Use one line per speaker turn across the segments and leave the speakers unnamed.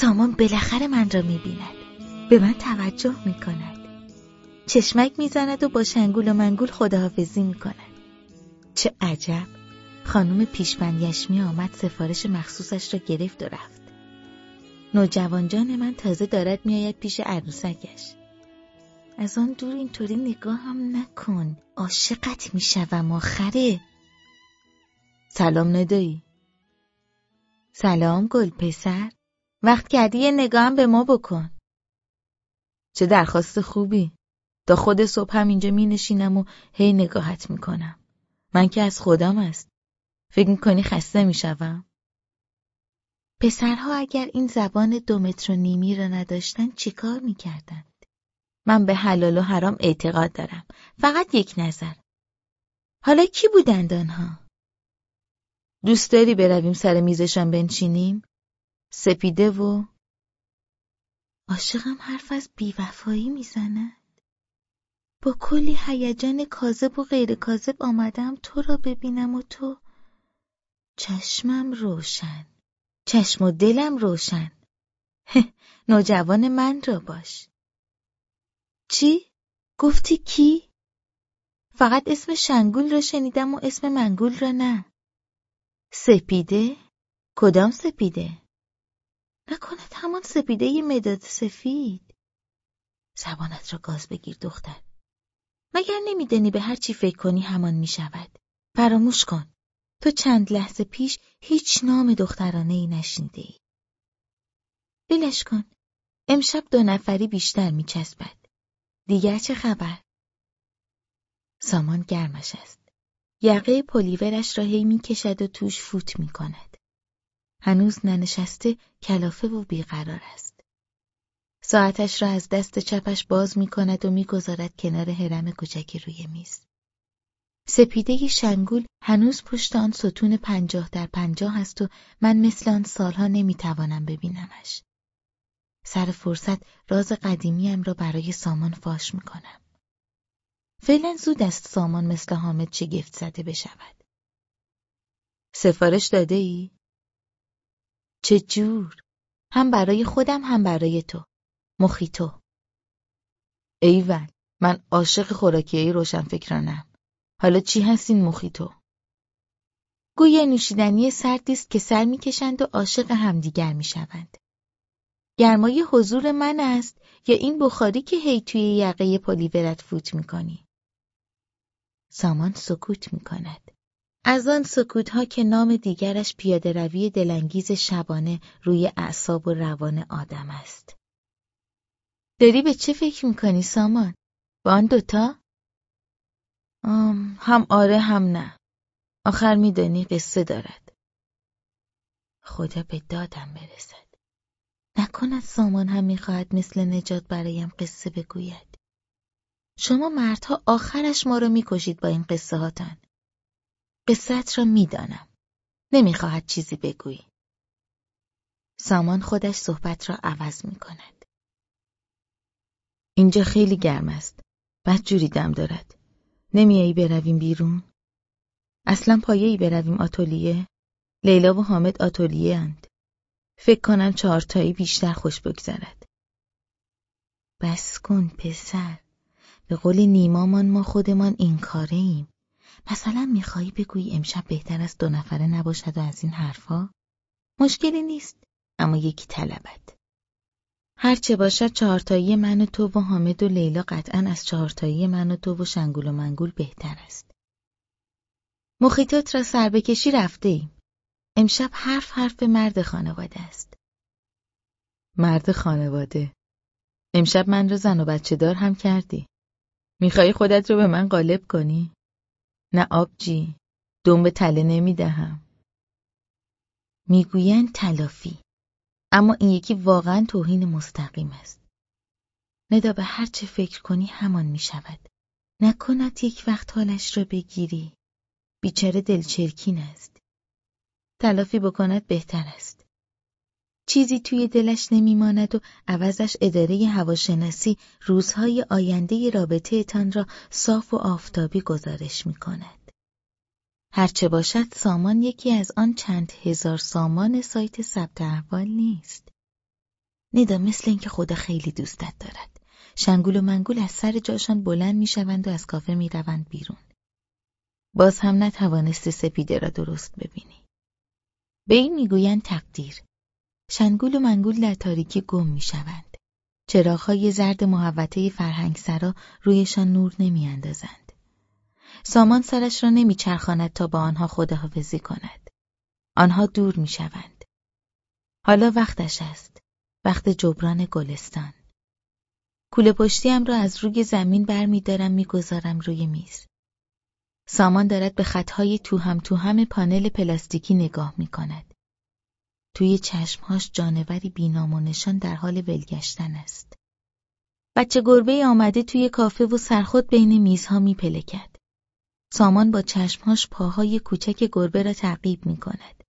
سامان بالاخره من را می‌بیند. به من توجه می‌کند. چشمک می‌زند و با شنگول و منگول خداحافظی می‌کند. چه عجب. خانم پیشبند یشمی آمد سفارش مخصوصش را گرفت و رفت. نوجوانجان من تازه دارد میآید پیش عروسکش. از آن دور اینطوری نگاه هم نکن. عاشقت می‌شوم آخره. سلام ندایی. سلام گل پسر. وقت کردی یه نگاه به ما بکن. چه درخواست خوبی. تا خود صبح هم اینجا می نشینم و هی نگاهت می‌کنم. من که از خودم است. فکر می‌کنی خسته می‌شوم؟ پسرها اگر این زبان دو متر و نیمی را نداشتن چیکار می‌کردند؟ من به حلال و حرام اعتقاد دارم. فقط یک نظر. حالا کی بودند آنها؟ دوست داری برویم سر میزشان بنشینیم؟ سپیده و عاشقم حرف از بیوفایی می‌زند با کلی هیجان کاذب و غیر کاذب آمدم تو را ببینم و تو چشمم روشن چشم و دلم روشن نوجوان من را باش چی؟ گفتی کی؟ فقط اسم شنگول را شنیدم و اسم منگول را نه سپیده؟ کدام سپیده؟ نکند همان سپیده مداد سفید. زبانت را گاز بگیر دختر. مگر نمیدانی به هر چی فکر کنی همان می شود فراموش کن. تو چند لحظه پیش هیچ نام دخترانه ای نشنیده ای. بلش کن. امشب دو نفری بیشتر می چسبد دیگر چه خبر؟ سامان گرمش است. یقه پلیورش را هی کشد و توش فوت می کند هنوز ننشسته کلافه و بیقرار است. ساعتش را از دست چپش باز می کند و می‌گذارد کنار حرم کوچکی روی میز. سپیده شنگول هنوز پشت آن ستون پنجاه در پنجاه است و من مثل آن سالها نمی‌توانم ببینمش. سر فرصت راز قدیمیم را برای سامان فاش می‌کنم. فعلا زود است سامان مثل حامد گفت زده بشود. سفارش داده ای؟ چه جور؟ هم برای خودم هم برای تو. مخیتو ایول من عاشق خوراکیهای روشنفکرانم حالا چی هست این مخیتو گویا نوشیدنی سردی است که سر می‌کشند و عاشق همدیگر می‌شوند. گرمای حضور من است یا این بخاری که هی توی یقه پلیورت فوت می‌کنی؟ سامان سکوت می‌کند. از آن ها که نام دیگرش پیاده روی دلانگیز شبانه روی اعصاب و روان آدم است. داری به چه فکر می‌کنی سامان؟ با آن دوتا؟ آم، هم آره هم نه. آخر میدانی قصه دارد. خدا به دادم برسد. نکند سامان هم می‌خواهد مثل نجات برایم قصه بگوید. شما مردها آخرش ما رو می‌کشید با این قصه هاتن. قصت را می‌دانم. نمی‌خواهد چیزی بگویی. سامان خودش صحبت را عوض می کند. اینجا خیلی گرم است. بد جوری دم دارد. نمیایی برویم بیرون؟ اصلا پایه‌ای برویم آتولیه؟ لیلا و حامد آتولیه اند. فکر کنم چهارتایی بیشتر خوش بگذرد. بس کن پسر. به قول نیمامان ما خودمان این کاره ایم. مثلا میخوایی بگویی امشب بهتر است دو نفره نباشد و از این حرفا؟ مشکلی نیست اما یکی طلبت هرچه باشد چهارتایی من و تو و حامد و لیلا قطعا از چهارتایی من و تو و شنگول و منگول بهتر است مخیطات را سر بکشی رفته ایم. امشب حرف حرف مرد خانواده است. مرد خانواده امشب من را زن و بچه دار هم کردی. می‌خوای خودت رو به من غالب کنی؟ نه آبجی دم به تله نمی‌دهم. می‌گویند تلافی. اما این یکی واقعا توهین مستقیم است. ندا به هر چه فکر کنی همان می شود نکند یک وقت حالش را بگیری. بیچاره دلچرکین است. تلافی بکند بهتر است. چیزی توی دلش نمیماند و عوضش اداره هواشناسی روزهای آینده رابطه تان را صاف و آفتابی گزارش می کند. هرچه باشد سامان یکی از آن چند هزار سامان سایت ثبت احوال نیست. ندا مثل اینکه خدا خیلی دوستت دارد. شنگول و منگول از سر جاشان بلند می‌شوند و از کافه می‌روند بیرون. باز هم نتوانستی سپیده را درست ببینی. به این می‌گویند تقدیر. شنگول و منگول در تاریکی گم می‌شوند. چراغهای زرد محوطه فرهنگ سرا رویشان نور نمیاندازند. سامان سرش را نمیچرخاند تا با آنها خداحافظی کند. آنها دور می‌شوند. حالا وقتش است. وقت جبران گلستان. کوله پشتیم را از روی زمین برمیدارم می‌گذارم روی میز. سامان دارد به خطهای تو هم تو هم پانل پلاستیکی نگاه می کند. توی چشمهاش جانوری بینام و نشان در حال ولگشتن است. بچه گربه آمده توی کافه و سرخود بین میزها می پلکد. سامان با چشمهاش پاهای کوچک گربه را تعقیب می کند.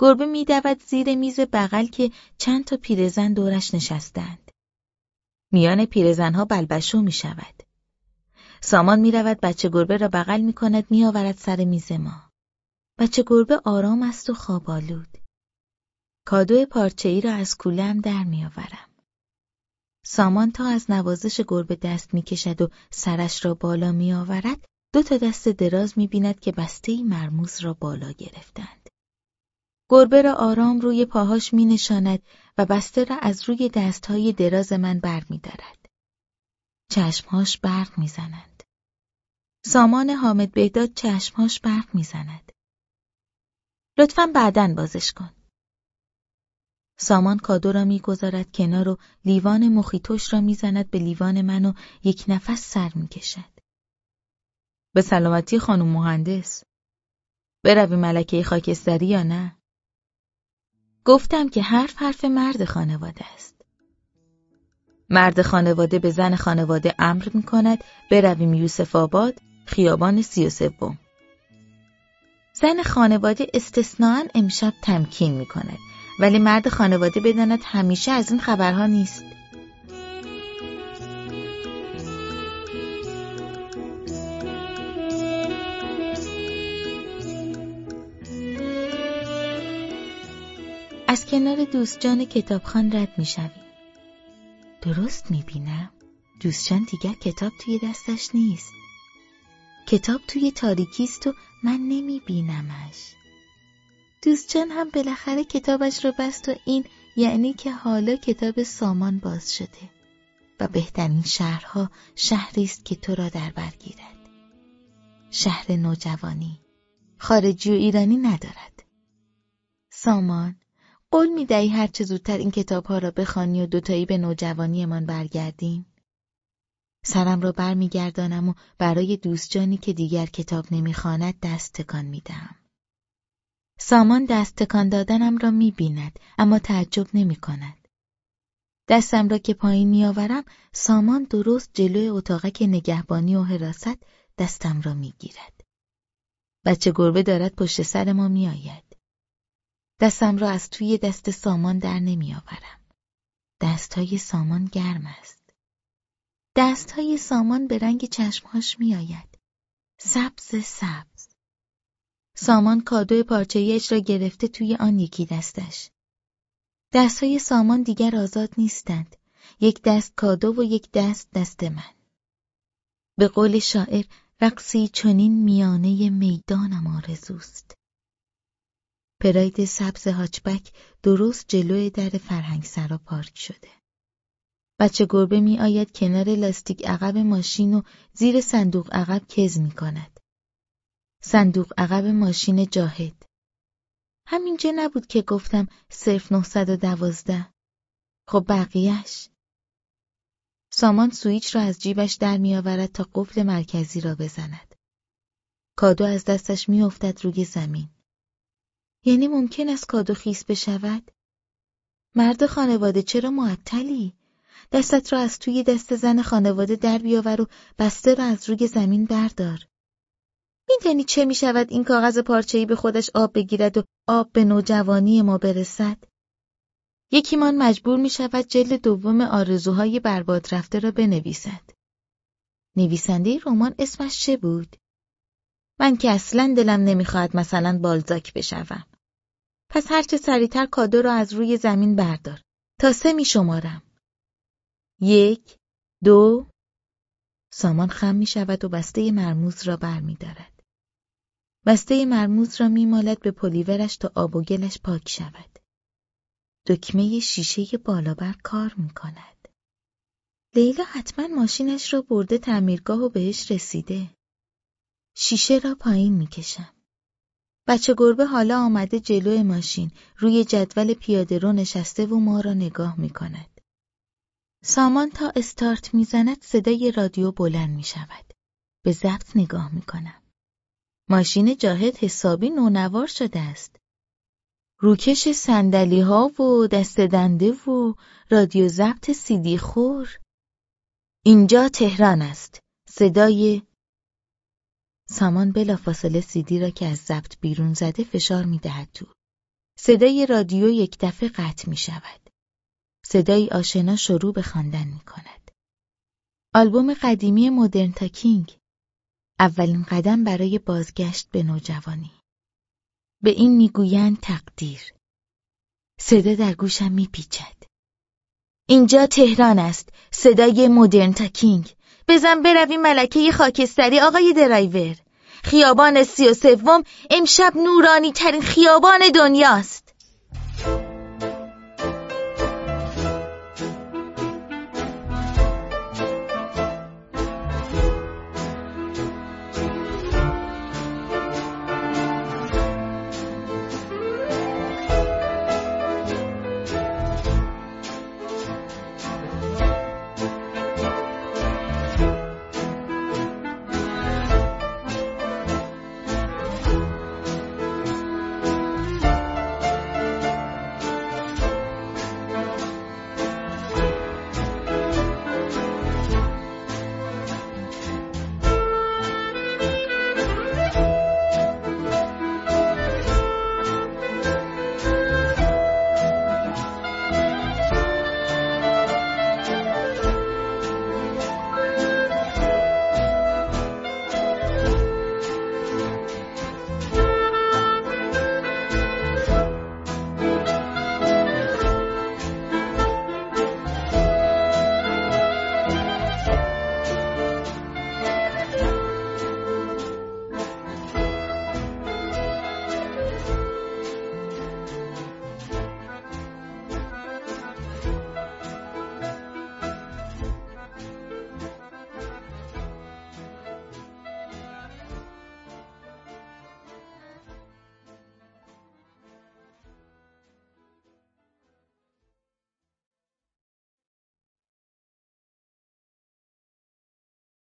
گربه می دود زیر میز بغل که چند تا پیرزن دورش نشستند. میان پیرزنها بلبشو می شود. سامان می رود بچه گربه را بغل می کند می آورد سر میز ما. بچه گربه آرام است و خوابالود. کادو پارچه ای را از کولم در می آورم. سامان تا از نوازش گربه دست می کشد و سرش را بالا می آورد دو تا دست دراز می بیند که بسته ای مرموز را بالا گرفتند. گربه را آرام روی پاهاش می نشاند و بسته را از روی دستهای دراز من بر می دارد. چشمهاش برق می‌زنند. سامان حامد بهداد چشمهاش برق می‌زند. لطفا بعدن بازش کن. سامان کادو را می‌گذارد کنار و لیوان مخیتوش را می‌زند به لیوان من و یک نفس سر می‌کشد. به سلامتی خانم مهندس. بروی ملکه خاکستری یا نه؟ گفتم که حرف حرف مرد خانواده است. مرد خانواده به زن خانواده امر می کند برویم یوسف آباد خیابان سی و. زن خانواده استثناا امشب تمکین می کند ولی مرد خانواده بداند همیشه از این خبرها نیست. از کنار دوستجان کتابخان رد می شویم. درست می‌بینم دوستجان دیگر کتاب توی دستش نیست کتاب توی تاریکی است و من نمیبینمش دوستجان هم بالاخره کتابش رو بست و این یعنی که حالا کتاب سامان باز شده و بهترین شهرها شهری است که تو را در بر گیرد شهر نوجوانی خارجی و ایرانی ندارد سامان قول می‌دهی هرچه زودتر این کتابها را بخوانی و دوتایی به نوجوانیمان برگردیم؟ سرم را برمیگردانم و برای دوستجانی که دیگر کتاب نمی‌خواند دست تکان می‌دهم. سامان دست تکان دادنم را می‌بیند اما تعجب نمی کند. دستم را که پایین میآورم سامان درست جلوی اتاقک نگهبانی و حراست دستم را می‌گیرد. بچه گربه دارد پشت سر ما میآید. دستم را از توی دست سامان در نمیآورم. دستهای سامان گرم است. دستهای سامان به رنگ چشمهاش میآید. سبز سبز. سامان کادو پارچهیش را گرفته توی آن یکی دستش. دستهای سامان دیگر آزاد نیستند. یک دست کادو و یک دست دست من. به قول شاعر رقصی چنین میانه می‌دانم آرزوست. پراید سبز هاچبک درست جلوی در فرهنگ سرا پارک شده. بچه گربه می آید کنار لاستیک عقب ماشین و زیر صندوق عقب کز می کند. صندوق عقب ماشین جاهد. همینجا نبود که گفتم صرف 912. خب بقیهش. سامان سویچ را از جیبش در میآورد تا قفل مرکزی را بزند. کادو از دستش میافتد روی زمین. یعنی ممکن است کادو خیس بشود؟ مرد خانواده چرا معطلی؟ دستت را از توی دست زن خانواده در بیاور و بسته را از روی زمین بردار. میدانی چه می‌شود این کاغذ پارچه‌ای به خودش آب بگیرد و آب به نوجوانی ما برسد؟ یکیمان مجبور می شود جلد دوم آرزوهای برباد رفته را بنویسد. نویسنده رمان اسمش چه بود؟ من که اصلا دلم نمی‌خواهد مثلا بالزاک بشوم. پس هرچه سریعتر کادو را از روی زمین بردار. تا سه می شمارم. یک، دو، سامان خم می شود و بسته مرموز را بر می. بسته مرموز را می مالد به پلیورش تا آب و گلش پاک شود. دکمه شیشه بالا بر کار می کند. لیلا حتما ماشینش را برده تعمیرگاه و بهش رسیده. شیشه را پایین می کشم. بچه گربه حالا آمده جلو ماشین روی جدول پیاده رو نشسته و ما را نگاه می کند. سامان تا استارت می‌زند صدای رادیو بلند می شود. به ضبط نگاه می کنم. ماشین جاهد حسابی نونوار شده است. روکش سندلی ها و دست دنده و رادیو ضبط سیدی خور. اینجا تهران است. صدای سامان بلافاصله سیدی را که از ضبط بیرون زده فشار می دهد تو. صدای رادیو یک دفعه قطع می شود. صدای آشنا شروع به خواندن می کند. آلبوم قدیمی Modern Talking اولین قدم برای بازگشت به نوجوانی. به این می‌گویند تقدیر. صدا در گوشم میپیچد. اینجا تهران است. صدای Modern Talking. بزن برویم ملکه خاکستری آقای درایور. خیابان سی و سوم امشب نورانی ترین خیابان دنیاست.